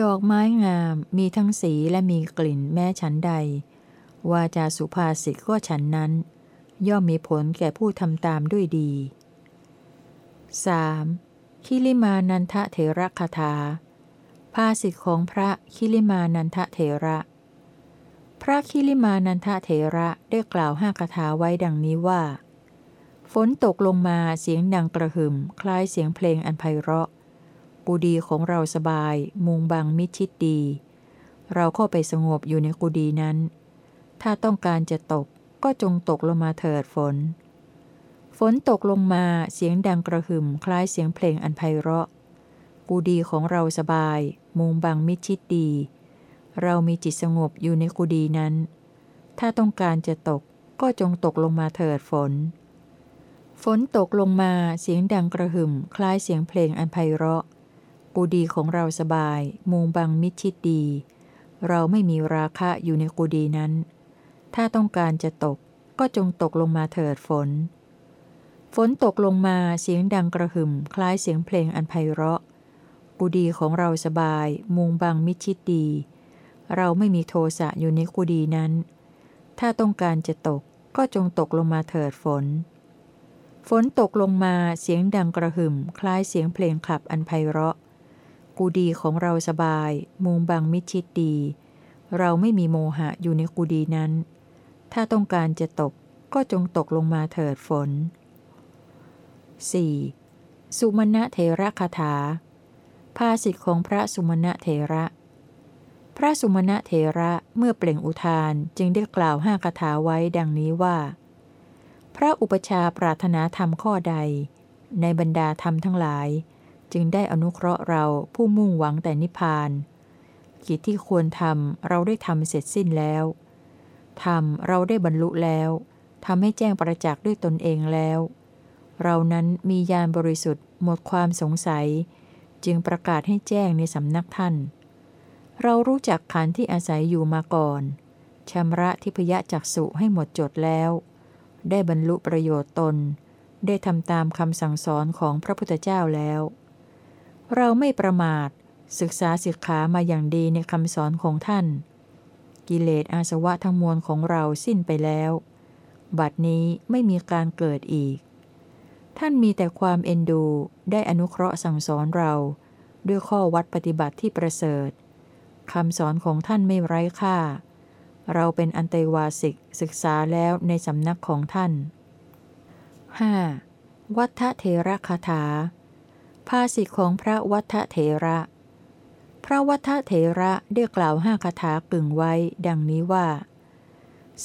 ดอกไม้งามมีทั้งสีและมีกลิ่นแม้ฉันใด วาจาสุภาษิตก็ฉันนั้น ย่อมมีผลแก่ผู้ทำตามด้วยดี 3. คิลิมานันทะเถระคาถา ภาษิตของพระคิลิมานันทะเถระ พระคิลิมานันทะเถระได้กล่าวห้าคาถาไว้ดังนี้ว่า ฝนตกลงมาเสียงดังกระหึ่ม คล้ายเสียงเพลงอันไพเราะ กุฎีของเราสบาย มุงบังมิชิดดี เราเข้าไปสงบอยู่ในกุฎีนั้น ถ้าต้องการจะตกก็จงตกลงมาเถิดฝน ฝนตกลงมาเสียงดังกระหึ่มคล้ายเสียงเพลงอันไพเราะ กูดีของเราสบาย มุงบังมิชิดดี เรามีจิตสงบอยู่ในกูดีนั้น ถ้าต้องการจะตกก็จงตกลงมาเถิดฝน ฝนตกลงมาเสียงดังกระหึ่มคล้ายเสียงเพลงอันไพเราะ กูดีของเราสบาย มุงบังมิชิดดี เราไม่มีราคะอยู่ในกูดีนั้น ถ้าต้องการจะตกก็จงตกลงมาเถิดฝน ฝนตกลงมาเสียงดังกระหึ่ม คล้ายเสียงเพลงอันไพเราะ กุดีของเราสบาย มุงบังมิชิดดี เราไม่มีโทสะอยู่ในกุดีนั้น ถ้าต้องการจะตกก็จงตกลงมาเถิดฝน ฝนตกลงมาเสียงดังกระหึ่ม คล้ายเสียงเพลงขับอันไพเราะ กุดีของเราสบาย มุงบังมิชิดดี เราไม่มีโมหะอยู่ในกุดีนั้น ถ้าต้องการจะตกก็จงตกลงมาเถิดฝน 4. สุมาณะเถระคาถา ภาษิตของพระสุมาณะเถระ พระสุมาณะเถระเมื่อเปล่งอุทานจึงได้กล่าวห้าคาถาไว้ดังนี้ว่า พระอุปชาปรารถนาธรรมข้อใด ในบรรดาธรรมทั้งหลาย จึงได้อนุเคราะห์เราผู้มุ่งหวังแต่นิพพาน กิจที่ควรทำเราได้ทำเสร็จสิ้นแล้วทำเราได้บรรลุแล้วทำให้แจ้งประจักษ์ด้วยตนเองแล้ว เรานั้นมียานบริสุทธิ์หมดความสงสัย จึงประกาศให้แจ้งในสำนักท่าน เรารู้จักขันที่อาศัยอยู่มาก่อนชำระทิพยจักสุให้หมดจดแล้ว ได้บรรลุประโยชน์ตน ได้ทำตามคำสั่งสอนของพระพุทธเจ้าแล้ว เราไม่ประมาท ศึกษาศิกขามาอย่างดีในคำสอนของท่าน กิเลสอาสวะทั้งมวลของเราสิ้นไปแล้ว บัดนี้ไม่มีการเกิดอีก ท่านมีแต่ความเอ็นดูได้อนุเคราะห์สั่งสอนเรา ด้วยข้อวัดปฏิบัติที่ประเสริฐคำสอนของท่านไม่ไร้ค่า เราเป็นอันเตวาสิกศึกษาแล้วในสำนักของท่าน 5. วัฏเทระคาถา ภาษิตของพระวัฏเทระ พระวัฏเทระได้กล่าวห้าคาถากึ่งไว้ ดังนี้ว่า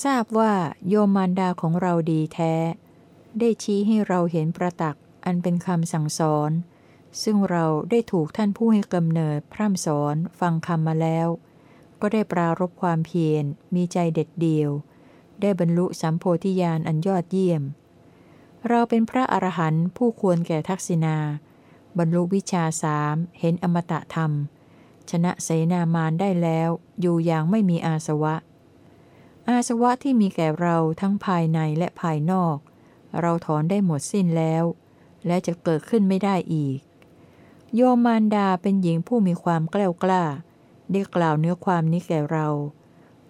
ทราบว่าโยมมารดาของเราดีแท้ ได้ชี้ให้เราเห็นประตักอันเป็นคำสั่งสอน ซึ่งเราได้ถูกท่านผู้ให้กำเนิดพร่ำสอนฟังคำมาแล้ว ก็ได้ปรารบความเพียรมีใจเด็ดเดี่ยว ได้บรรลุสัมโพธิญาณอันยอดเยี่ยม เราเป็นพระอรหันต์ผู้ควรแก่ทักษิณา บรรลุวิชาสามเห็นอมตะธรรม ชนะเสนามานได้แล้ว อยู่อย่างไม่มีอาสวะ อาสวะที่มีแก่เราทั้งภายในและภายนอก เราถอนได้หมดสิ้นแล้ว และจะเกิดขึ้นไม่ได้อีก โยมมารดาเป็นหญิงผู้มีความกล้ากล้า ได้กล่าวเนื้อความนี้แก่เรา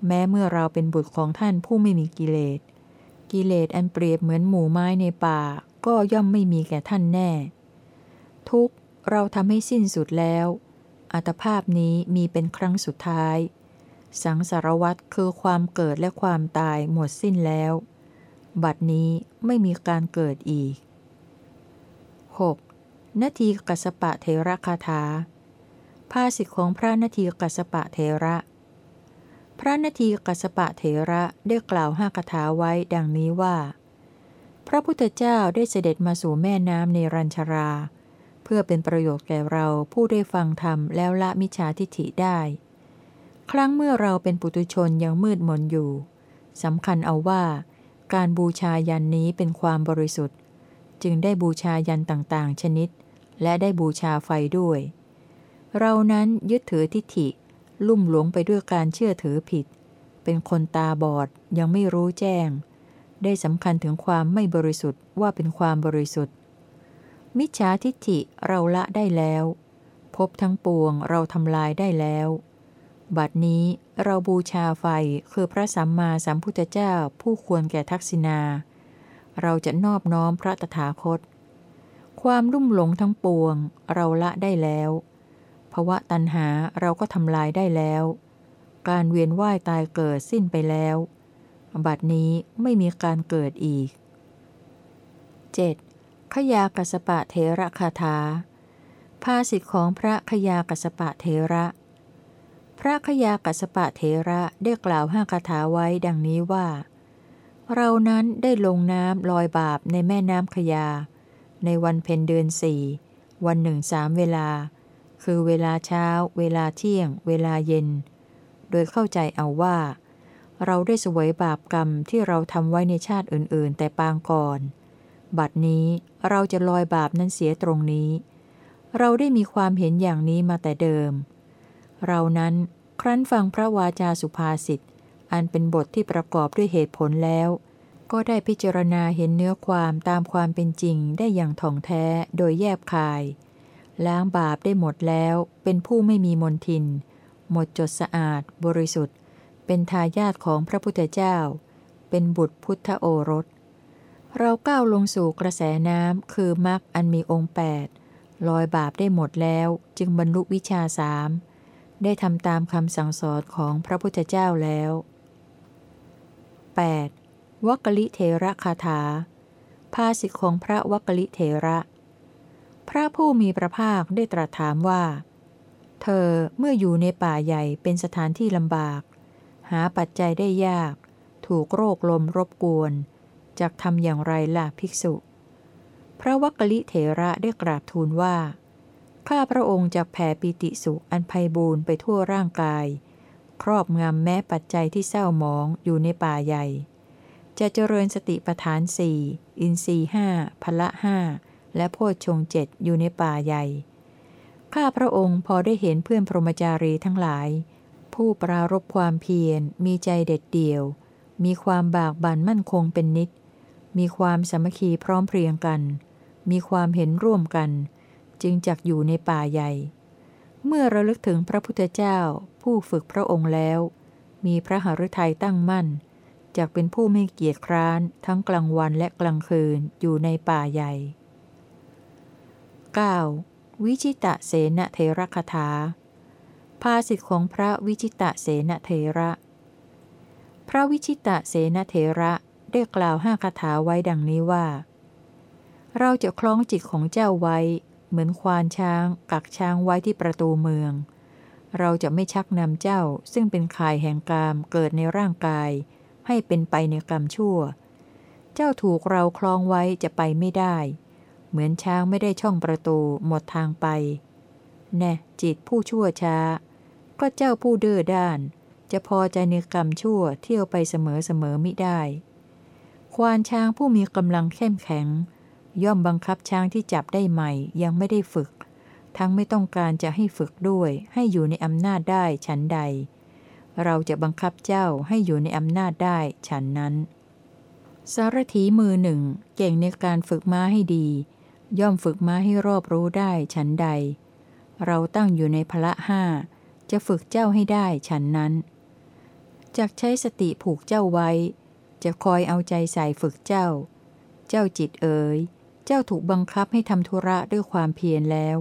แม้เมื่อเราเป็นบุตรของท่านผู้ไม่มีกิเลส กิเลสอันเปรียบเหมือนหมู่ไม้ในป่า ก็ย่อมไม่มีแก่ท่านแน่ ทุกเราทำให้สิ้นสุดแล้ว อัตภาพนี้มีเป็นครั้งสุดท้าย สังสารวัตคือความเกิดและความตายหมดสิ้นแล้ว บัดนี้ไม่มีการเกิดอีก 6. นาทีกัสปะเทระคาถาภาษิตของพระนาทีกัสปะเทระ พระนาทีกัสปะเทระได้กล่าวห้าคาถาไว้ดังนี้ว่า พระพุทธเจ้าได้เสด็จมาสู่แม่น้ำในรัญชรา เพื่อเป็นประโยชน์แก่เราผู้ได้ฟังธรรมแล้วละมิจฉาทิฐิได้ ครั้งเมื่อเราเป็นปุตุชนยังมืดมนอยู่สำคัญเอาว่า การบูชายันนี้เป็นความบริสุทธิ์ จึงได้บูชายันต่างๆ ชนิด และได้บูชาไฟด้วย เรานั้นยึดถือทิฏฐิ ลุ่มหลงไปด้วยการเชื่อถือผิด เป็นคนตาบอดยังไม่รู้แจ้ง ได้สำคัญถึงความไม่บริสุทธิ์ว่าเป็นความบริสุทธิ์ มิจฉาทิฏฐิเราละได้แล้วพบทั้งปวงเราทำลายได้แล้ว บัดนี้เราบูชาไฟคือพระสัมมาสัมพุทธเจ้าผู้ควรแก่ทักษิณา เราจะนอบน้อมพระตถาคต ความรุ่มหลงทั้งปวงเราละได้แล้วภวะตัณหาเราก็ทำลายได้แล้ว การเวียนว่ายตายเกิดสิ้นไปแล้ว บัดนี้ไม่มีการเกิดอีก 7. ขยากัสปะเทระคาถาภาษิตของพระขยากัสปะเทระ พระขยากัสปะเทระได้กล่าวห้าคาถาไว้ดังนี้ว่า เรานั้นได้ลงน้ำลอยบาปในแม่น้ำขยา ในวันเพ็ญเดือนสี่วันหนึ่งสามเวลา คือเวลาเช้า เวลาเที่ยง เวลาเย็น โดยเข้าใจเอาว่า เราได้สวยบาปกรรมที่เราทำไว้ในชาติอื่น ๆ แต่ปางก่อน บัดนี้เราจะลอยบาปนั้นเสียตรงนี้ เราได้มีความเห็นอย่างนี้มาแต่เดิม เรานั้นครั้นฟังพระวาจาสุภาษิตอันเป็นบทที่ประกอบด้วยเหตุผลแล้ว ก็ได้พิจารณาเห็นเนื้อความตามความเป็นจริงได้อย่างถ่องแท้โดยแยบคาย ล้างบาปได้หมดแล้ว เป็นผู้ไม่มีมนทิน หมดจดสะอาด บริสุทธิ์ เป็นทายาทของพระพุทธเจ้า เป็นบุตรพุทธโอรส เราก้าวลงสู่กระแสน้ำคือมรรคอันมีองค์แปดลอยบาปได้หมดแล้วจึงบรรลุวิชาสามได้ทำตามคำสั่งสอนของพระพุทธเจ้าแล้ว 8. วักกลิเทระคาถา ภาษิตของพระวักกลิเทระ พระผู้มีพระภาคได้ตรัสถามว่า เธอเมื่ออยู่ในป่าใหญ่เป็นสถานที่ลำบาก หาปัจจัยได้ยาก ถูกโรคลมรบกวน จะทำอย่างไรล่ะภิกษุ พระวักกลิเถระได้กราบทูลว่า ข้าพระองค์จะแผ่ปิติสุขอันไพบูรณ์ไปทั่วร่างกาย ครอบงำแม้ปัจจัยที่เศร้าหมองอยู่ในป่าใหญ่ จะเจริญสติปทานสี่อินทรีห้าพละห้าและโพชฌงเจ็ดอยู่ในป่าใหญ่ ข้าพระองค์พอได้เห็นเพื่อนพรหมจารีทั้งหลาย ผู้ปรารบความเพียร มีใจเด็ดเดี่ยว มีความบากบั่นมั่นคงเป็นนิด มีความสมัคคีพร้อมเพรียงกัน มีความเห็นร่วมกัน จึงจักอยู่ในป่าใหญ่ เมื่อระลึกถึงพระพุทธเจ้าผู้ฝึกพระองค์แล้ว มีพระหฤทัยตั้งมั่นจากเป็นผู้ไม่เกียจคร้านทั้งกลางวันและกลางคืนอยู่ในป่าใหญ่ 9. วิชิตะเสนเทระคาถา ภาษิตของพระวิชิตะเสนเทระ พระวิชิตะเสนเทระ ได้กล่าวห้าคาถาไว้ดังนี้ว่า เราจะคล้องจิตของเจ้าไว้ เหมือนควานช้าง กักช้างไว้ที่ประตูเมือง เราจะไม่ชักนำเจ้าซึ่งเป็นข่ายแห่งกามเกิดในร่างกาย ให้เป็นไปในกรรมชั่ว เจ้าถูกเราคล้องไว้จะไปไม่ได้ เหมือนช้างไม่ได้ช่องประตูหมดทางไป แน่จิตผู้ชั่วช้า ก็เจ้าผู้เด้อด้านจะพอใจในกรรมชั่วเที่ยวไปเสมอเสมอมิได้ ควานช้างผู้มีกำลังเข้มแข็ง ย่อมบังคับช้างที่จับได้ใหม่ยังไม่ได้ฝึก ทั้งไม่ต้องการจะให้ฝึกด้วย ให้อยู่ในอำนาจได้ฉันใด เราจะบังคับเจ้าให้อยู่ในอำนาจได้ฉันนั้น สารถีมือหนึ่งเก่งในการฝึกม้าให้ดี ย่อมฝึกม้าให้รอบรู้ได้ฉันใด เราตั้งอยู่ในพละห้าจะฝึกเจ้าให้ได้ฉันนั้น จากใช้สติผูกเจ้าไว้ จะคอยเอาใจใส่ฝึกเจ้า เจ้าจิตเอ๋ย เจ้าถูกบังคับให้ทำธุระด้วยความเพียรแล้ว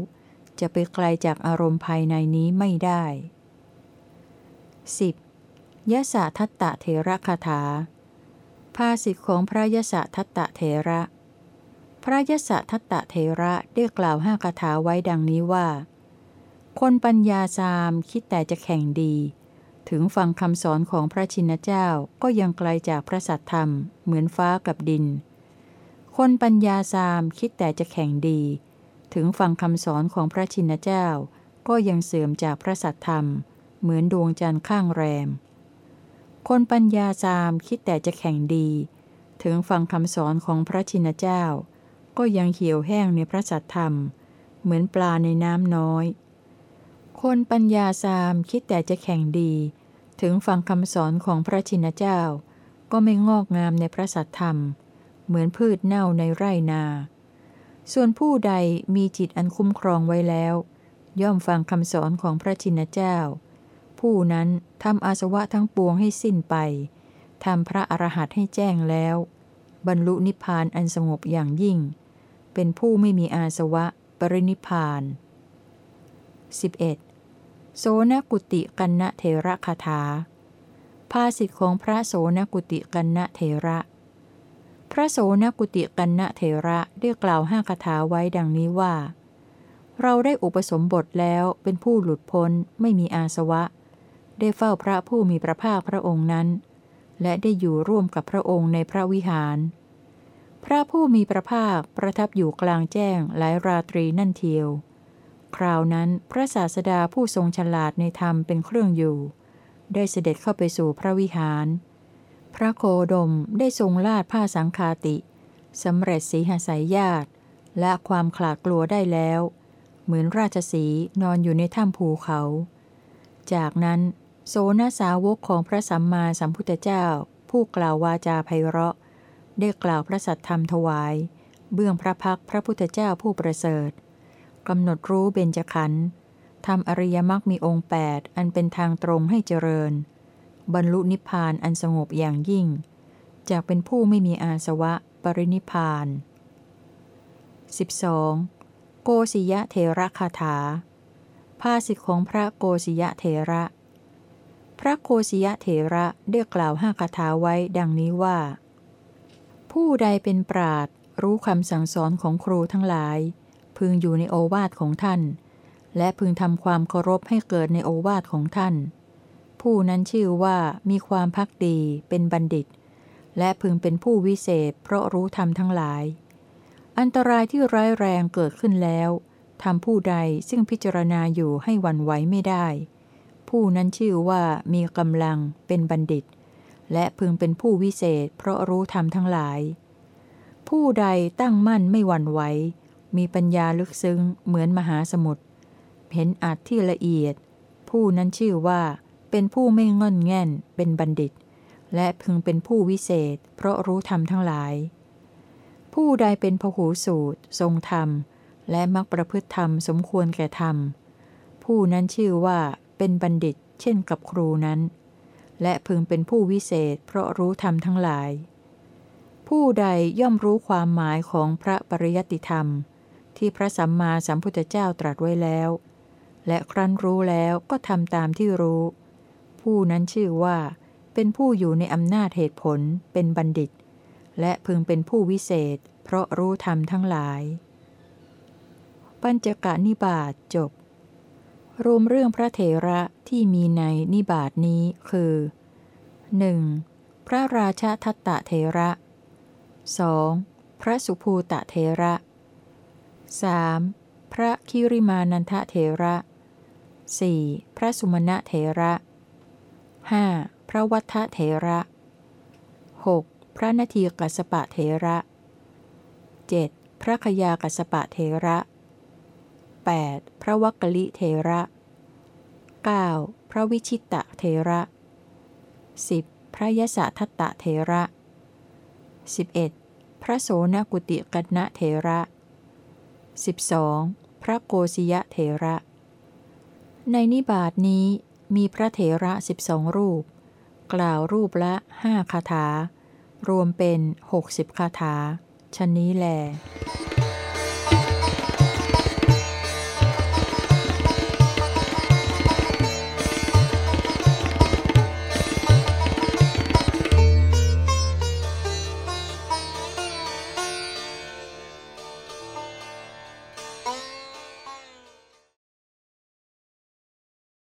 จะไปไกลจากอารมณ์ภายในนี้ไม่ได้ 10. ยะสะทัตตะเทระคาถา ภาสิทธิของพระยะสะทัตตะเทระ พระยะสะทัตตะเทระได้กล่าวห้าคาถาไว้ดังนี้ว่า คนปัญญาสามคิดแต่จะแข่งดี ถึงฟังคำสอนของพระชินเจ้าก็ยังไกลจากพระสัตธรรม เหมือนฟ้ากับดิน คนปัญญาสามคิดแต่จะแข่งดี ถึงฟังคำสอนของพระชินเจ้า ก็ยังเสื่อมจากพระสัตธรรม เหมือนดวงจันทร์ข้างแรม คนปัญญาสามคิดแต่จะแข่งดี ถึงฟังคำสอนของพระชินเจ้า ก็ยังเหี่ยวแห้งในพระสัตธรรม เหมือนปลาในน้ำน้อย คนปัญญาสามคิดแต่จะแข่งดี ถึงฟังคำสอนของพระชินเจ้า ก็ไม่งอกงามในพระสัตธรรม เหมือนพืชเน่าในไร่นา ส่วนผู้ใดมีจิตอันคุ้มครองไว้แล้ว ย่อมฟังคำสอนของพระชินเจ้า ผู้นั้นทำอาสวะทั้งปวงให้สิ้นไปทำพระอรหันต์ให้แจ้งแล้ว บรรลุนิพพานอันสงบอย่างยิ่ง เป็นผู้ไม่มีอาสวะปรินิพพาน 11. โสนกุติกันนะเทระคาถา ภาสิทธิของพระโสนกุติกันนะเทระ พระโสนกุติกันนะเทระได้กล่าวห้าคาถาไว้ดังนี้ว่า เราได้อุปสมบทแล้วเป็นผู้หลุดพ้นไม่มีอาสวะ ได้เฝ้าพระผู้มีพระภาคพระองค์นั้น และได้อยู่ร่วมกับพระองค์ในพระวิหาร พระผู้มีพระภาคประทับอยู่กลางแจ้งหลายราตรีนั่นเทียว คราวนั้นพระศาสดาผู้ทรงฉลาดในธรรมเป็นเครื่องอยู่ ได้เสด็จเข้าไปสู่พระวิหาร พระโคดมได้ทรงลาดผ้าสังคาติสำเร็จสีหสายญาติ และความขลาดกลัวได้แล้ว เหมือนราชสีนอนอยู่ในถ้ำภูเขา จากนั้นโสนาสาวกของพระสัมมาสัมพุทธเจ้า ผู้กล่าววาจาไพเราะ ได้กล่าวพระสัทธรรมถวาย เบื้องพระพักพระพุทธเจ้าผู้ประเสริฐ กำหนดรู้เบญจขันธ์ทำอริยมรรคมีองค์แปดอันเป็นทางตรงให้เจริญ บรรลุนิพพานอันสงบอย่างยิ่ง จากเป็นผู้ไม่มีอาสวะปรินิพพาน 12. โกศิยะเทระคาถา ภาสิทธิของพระโกศิยะเทระ พระโคสิยะเถระได้กล่าวห้าคาถาไว้ดังนี้ว่า ผู้ใดเป็นปราดรู้คำสั่งสอนของครูทั้งหลาย พึงอยู่ในโอวาทของท่าน และพึงทำความเคารพให้เกิดในโอวาทของท่าน ผู้นั้นชื่อว่ามีความพักดีเป็นบัณฑิต และพึงเป็นผู้วิเศษ เพราะรู้ธรรมทั้งหลาย อันตรายที่ร้ายแรงเกิดขึ้นแล้วทำผู้ใดซึ่งพิจารณาอยู่ให้วันไหวไม่ได้ ผู้นั้นชื่อว่ามีกำลังเป็นบัณฑิต และพึงเป็นผู้วิเศษ เพราะรู้ธรรมทั้งหลาย ผู้ใดตั้งมั่นไม่หวั่นไหว มีปัญญาลึกซึ้งเหมือนมหาสมุทรเห็นอัดที่ละเอียด ผู้นั้นชื่อว่าเป็นผู้ไม่งอนแง่นเป็นบัณฑิต และพึงเป็นผู้วิเศษ เพราะรู้ธรรมทั้งหลาย ผู้ใดเป็นพหูสูตร ทรงธรรม และมักประพฤติธรรมสมควรแก่ธรรม ผู้นั้นชื่อว่าเป็นบัณฑิต เช่นกับครูนั้น และพึงเป็นผู้วิเศษ เพราะรู้ธรรมทั้งหลาย ผู้ใดย่อมรู้ความหมายของพระปริยติธรรม ที่พระสัมมาสัมพุทธเจ้าตรัสไว้แล้ว และครั้นรู้แล้วก็ทำตามที่รู้ ผู้นั้นชื่อว่า เป็นผู้อยู่ในอำนาจเหตุผล เป็นบัณฑิต และพึงเป็นผู้วิเศษ เพราะรู้ธรรมทั้งหลาย ปัญจกานิบาตจบ รวมเรื่องพระเถระที่มีในนิบาทนี้คือ 1. พระราชทัตตะเถระ 2. พระสุภูตะเถระ 3. พระคิริมานันทเถระ 4. พระสุมาณเถระ 5. พระวัฏเถระ 6. พระนาทีกัสปะเถระ 7. พระขยากัสปะเถระ 8. พระวักกลิเทระ 9. พระวิชิตะเทระ 10. พระยศทัตตะเทระ 11. พระโสนกุติกัณะเถระ 12. พระโกศยะเถระ ในนิบาทนี้มีพระเถระสิบสองรูป กล่าวรูปละห้าคาถา รวมเป็นหกสิบคาถาชนนี้แล